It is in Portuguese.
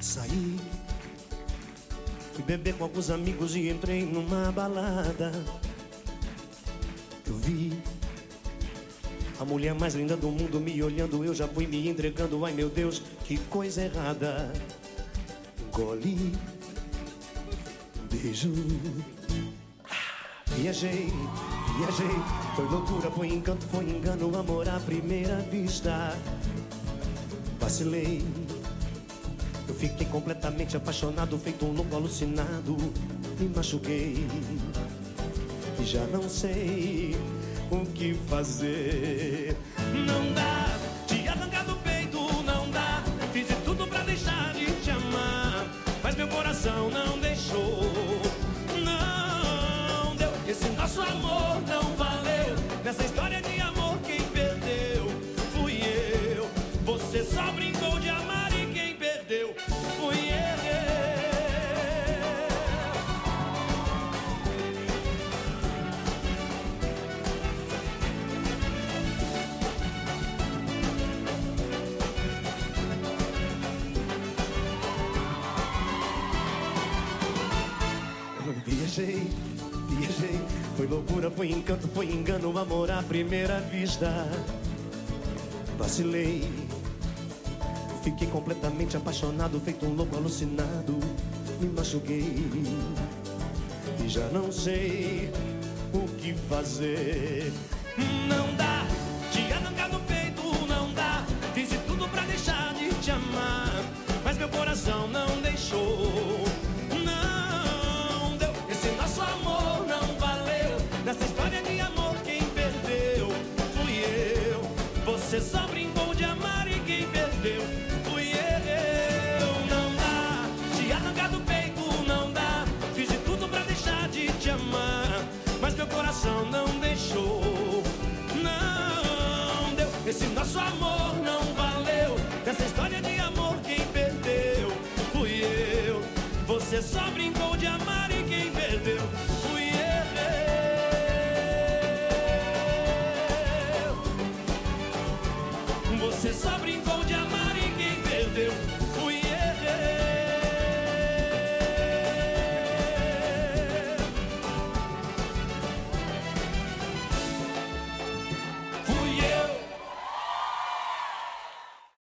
Saí, fui beber com alguns amigos e entrei numa balada. Eu vi a mulher mais linda do mundo me olhando, eu já fui me entregando. Ai meu Deus, que coisa errada. Engoli, beijo. Viajei, viajei. Foi loucura, foi encanto, foi engano, amor à primeira vista. Vacilei. Eu fiquei completamente apaixonado, feito um louco alucinado. Me machuquei. E já não sei o que fazer. Não dá, te arrancar do peito, não dá. Fiz de tudo pra deixar de te amar, mas meu coração não deixou. Não deu, esse nosso amor Viajei, viajei. Foi loucura, foi encanto, foi engano, amor à primeira vista. Vacilei. Fiquei completamente apaixonado, feito um louco alucinado. Me machuquei. E já não sei o que fazer. Não dá, Só brincou de amar e quem perdeu fui eu. Não dá, te arrancar do peito, não dá. Fiz de tudo pra deixar de te amar, mas meu coração não deixou. Não deu, esse nosso amor não valeu. Nessa história Você só brincou de amar e quem perdeu